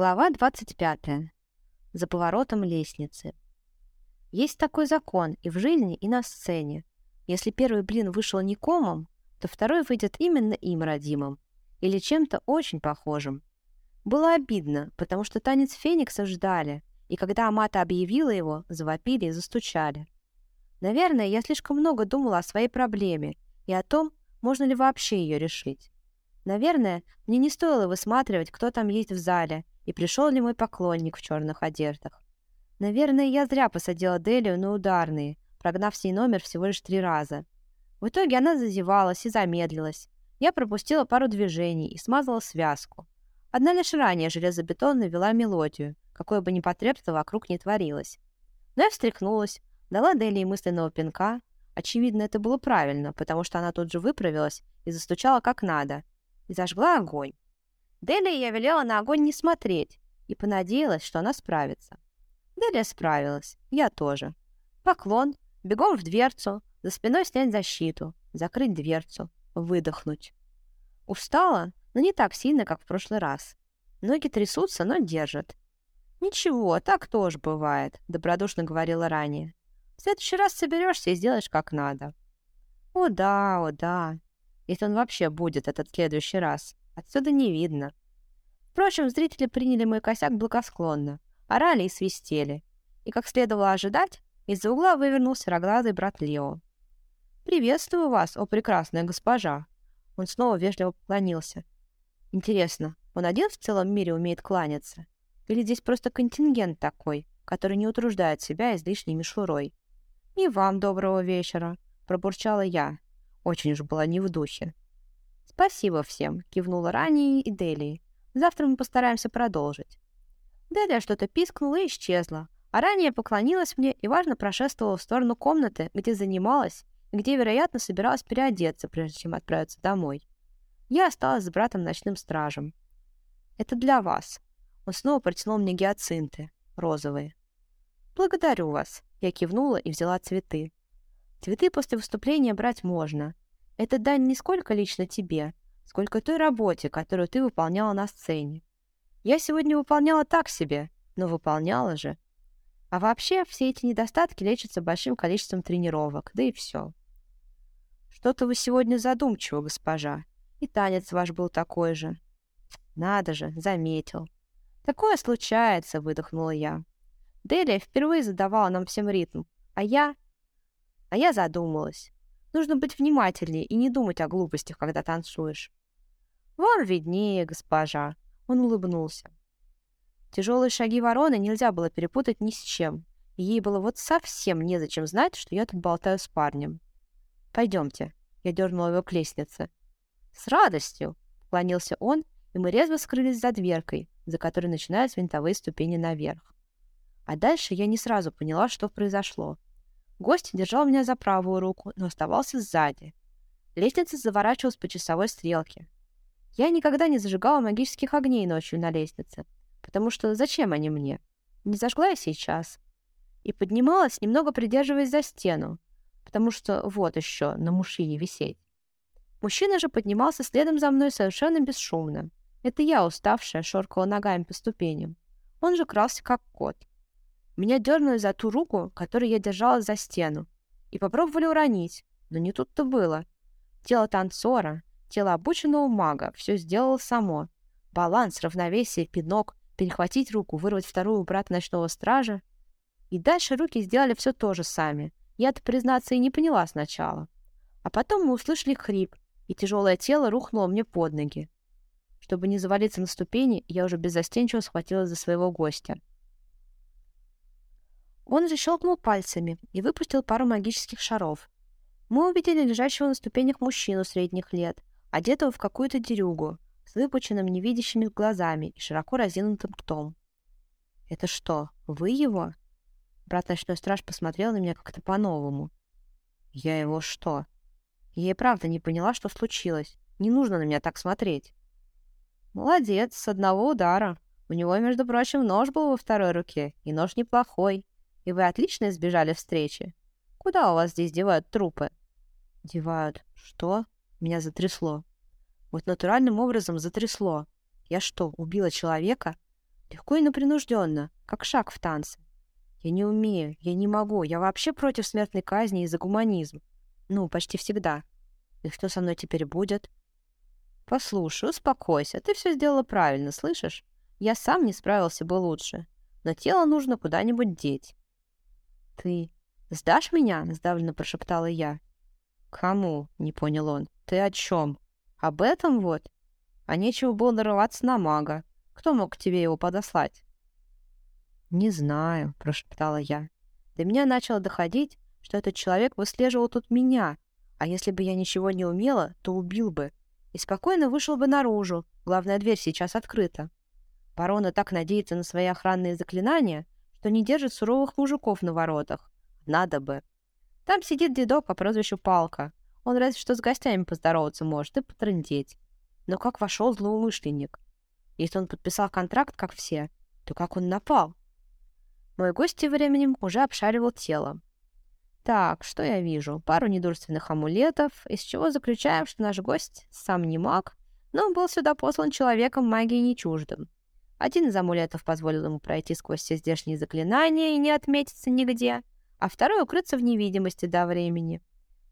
Глава 25. За поворотом лестницы. Есть такой закон и в жизни, и на сцене. Если первый блин вышел не комом, то второй выйдет именно им родимым. Или чем-то очень похожим. Было обидно, потому что танец Феникса ждали, и когда Амата объявила его, завопили и застучали. Наверное, я слишком много думала о своей проблеме и о том, можно ли вообще ее решить. Наверное, мне не стоило высматривать, кто там есть в зале, и пришел ли мой поклонник в черных одеждах. Наверное, я зря посадила Делию на ударные, прогнав с ней номер всего лишь три раза. В итоге она зазевалась и замедлилась. Я пропустила пару движений и смазала связку. Одна лишь ранее железобетонно вела мелодию, какой бы ни потребство вокруг не творилось. Но я встряхнулась, дала Делии мысленного пинка. Очевидно, это было правильно, потому что она тут же выправилась и застучала как надо, и зажгла огонь. Делия я велела на огонь не смотреть и понадеялась, что она справится. Делия справилась, я тоже. Поклон, бегом в дверцу, за спиной снять защиту, закрыть дверцу, выдохнуть. Устала, но не так сильно, как в прошлый раз. Ноги трясутся, но держат. «Ничего, так тоже бывает», — добродушно говорила ранее. «В следующий раз соберешься и сделаешь как надо». «О да, о да если он вообще будет этот следующий раз. Отсюда не видно. Впрочем, зрители приняли мой косяк благосклонно, орали и свистели. И, как следовало ожидать, из-за угла вывернулся роглазый брат Лео. «Приветствую вас, о прекрасная госпожа!» Он снова вежливо поклонился. «Интересно, он один в целом мире умеет кланяться? Или здесь просто контингент такой, который не утруждает себя излишней мишурой?» «И вам доброго вечера!» — пробурчала я, очень уж была не в духе. «Спасибо всем», — кивнула Ранее и Делии. «Завтра мы постараемся продолжить». Делия что-то пискнула и исчезла, а ранее поклонилась мне и важно прошествовала в сторону комнаты, где занималась где, вероятно, собиралась переодеться, прежде чем отправиться домой. Я осталась с братом ночным стражем. «Это для вас». Он снова протянул мне гиацинты, розовые. «Благодарю вас», — я кивнула и взяла цветы. Цветы после выступления брать можно. Это дань не сколько лично тебе, сколько той работе, которую ты выполняла на сцене. Я сегодня выполняла так себе, но выполняла же. А вообще, все эти недостатки лечатся большим количеством тренировок, да и все. Что-то вы сегодня задумчивы, госпожа. И танец ваш был такой же. Надо же, заметил. Такое случается, выдохнула я. Делия впервые задавала нам всем ритм, а я а я задумалась. Нужно быть внимательнее и не думать о глупостях, когда танцуешь. «Вам виднее, госпожа», — он улыбнулся. Тяжелые шаги вороны нельзя было перепутать ни с чем, и ей было вот совсем незачем знать, что я тут болтаю с парнем. «Пойдемте», — я дернула его к лестнице. «С радостью», — поклонился он, и мы резво скрылись за дверкой, за которой начинаются винтовые ступени наверх. А дальше я не сразу поняла, что произошло. Гость держал меня за правую руку, но оставался сзади. Лестница заворачивалась по часовой стрелке. Я никогда не зажигала магических огней ночью на лестнице, потому что зачем они мне? Не зажгла я сейчас. И поднималась, немного придерживаясь за стену, потому что вот еще на мужчине висеть. Мужчина же поднимался следом за мной совершенно бесшумно. Это я, уставшая, шоркала ногами по ступеням. Он же крался как кот. Меня дернули за ту руку, которой я держала за стену, и попробовали уронить, но не тут-то было. Тело танцора, тело обученного мага все сделало само. Баланс, равновесие, пинок, перехватить руку, вырвать вторую брата ночного стража. И дальше руки сделали все то же сами. Я-то, признаться, и не поняла сначала. А потом мы услышали хрип, и тяжелое тело рухнуло мне под ноги. Чтобы не завалиться на ступени, я уже беззастенчиво схватилась за своего гостя. Он же щелкнул пальцами и выпустил пару магических шаров. Мы увидели лежащего на ступенях мужчину средних лет, одетого в какую-то дерюгу, с выпученным невидящими глазами и широко разинутым ртом. «Это что, вы его?» Брат ночной страж посмотрел на меня как-то по-новому. «Я его что?» Я и правда не поняла, что случилось. Не нужно на меня так смотреть. «Молодец, с одного удара. У него, между прочим, нож был во второй руке, и нож неплохой и вы отлично избежали встречи. Куда у вас здесь девают трупы?» «Девают? Что?» Меня затрясло. Вот натуральным образом затрясло. Я что, убила человека? Легко и непринужденно, как шаг в танце. Я не умею, я не могу, я вообще против смертной казни и за гуманизм. Ну, почти всегда. И что со мной теперь будет? Послушай, успокойся, ты все сделала правильно, слышишь? Я сам не справился бы лучше. Но тело нужно куда-нибудь деть. Ты сдашь меня? Сдавленно прошептала я. Кому? Не понял он. Ты о чем? Об этом вот? А нечего было нарываться на мага. Кто мог к тебе его подослать? «Не знаю», — прошептала я. До меня начало доходить, что этот человек выслеживал тут меня, а если бы я ничего не умела, то убил бы. И спокойно вышел бы наружу, главная дверь сейчас открыта. Барона так надеется на свои охранные заклинания, что не держит суровых мужиков на воротах. Надо бы. Там сидит дедок по прозвищу Палка. Он разве что с гостями поздороваться может и потрындеть. Но как вошел злоумышленник? Если он подписал контракт, как все, то как он напал? Мой гость тем временем уже обшаривал тело. Так, что я вижу? Пару недурственных амулетов, из чего заключаем, что наш гость сам не маг, но был сюда послан человеком магии не чуждым. Один из амулетов позволил ему пройти сквозь все здешние заклинания и не отметиться нигде, а второй укрыться в невидимости до времени.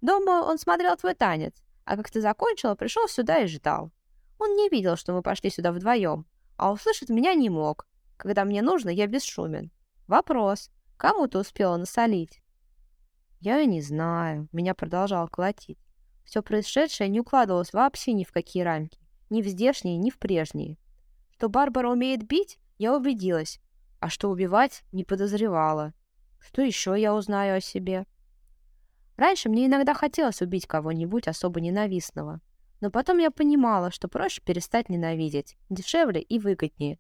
Дома он смотрел твой танец, а как ты закончила, пришел сюда и ждал. Он не видел, что мы пошли сюда вдвоем, а услышать меня не мог. Когда мне нужно, я бесшумен. Вопрос. Кому ты успела насолить? Я не знаю. Меня продолжал колотить. Все происшедшее не укладывалось вообще ни в какие рамки. Ни в здешние, ни в прежние. Что Барбара умеет бить, я убедилась. А что убивать, не подозревала. Что еще я узнаю о себе? Раньше мне иногда хотелось убить кого-нибудь особо ненавистного. Но потом я понимала, что проще перестать ненавидеть. Дешевле и выгоднее.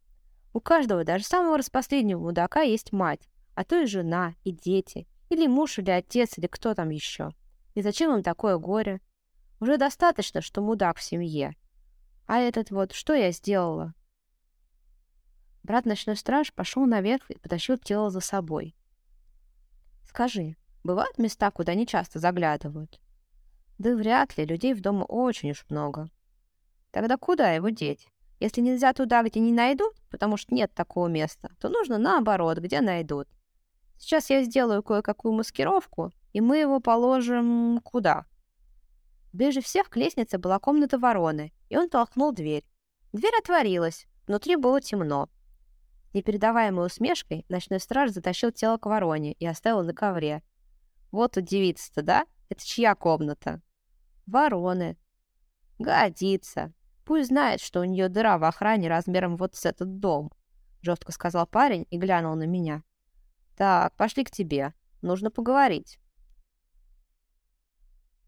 У каждого, даже самого распоследнего мудака, есть мать, а то и жена, и дети, или муж, или отец, или кто там еще. И зачем им такое горе? Уже достаточно, что мудак в семье. А этот вот, что я сделала? Брат ночной страж пошел наверх и потащил тело за собой. Скажи, бывают места, куда не часто заглядывают? Да вряд ли, людей в доме очень уж много. Тогда куда его деть? Если нельзя туда, где не найдут, потому что нет такого места, то нужно наоборот, где найдут. Сейчас я сделаю кое-какую маскировку, и мы его положим куда? Ближе всех к лестнице была комната вороны, и он толкнул дверь. Дверь отворилась, внутри было темно. Непередаваемой усмешкой ночной страж затащил тело к вороне и оставил на ковре. Вот удивиться-то, да? Это чья комната? Вороны. Годится. Пусть знает, что у нее дыра в охране размером вот с этот дом», — жестко сказал парень и глянул на меня. «Так, пошли к тебе. Нужно поговорить».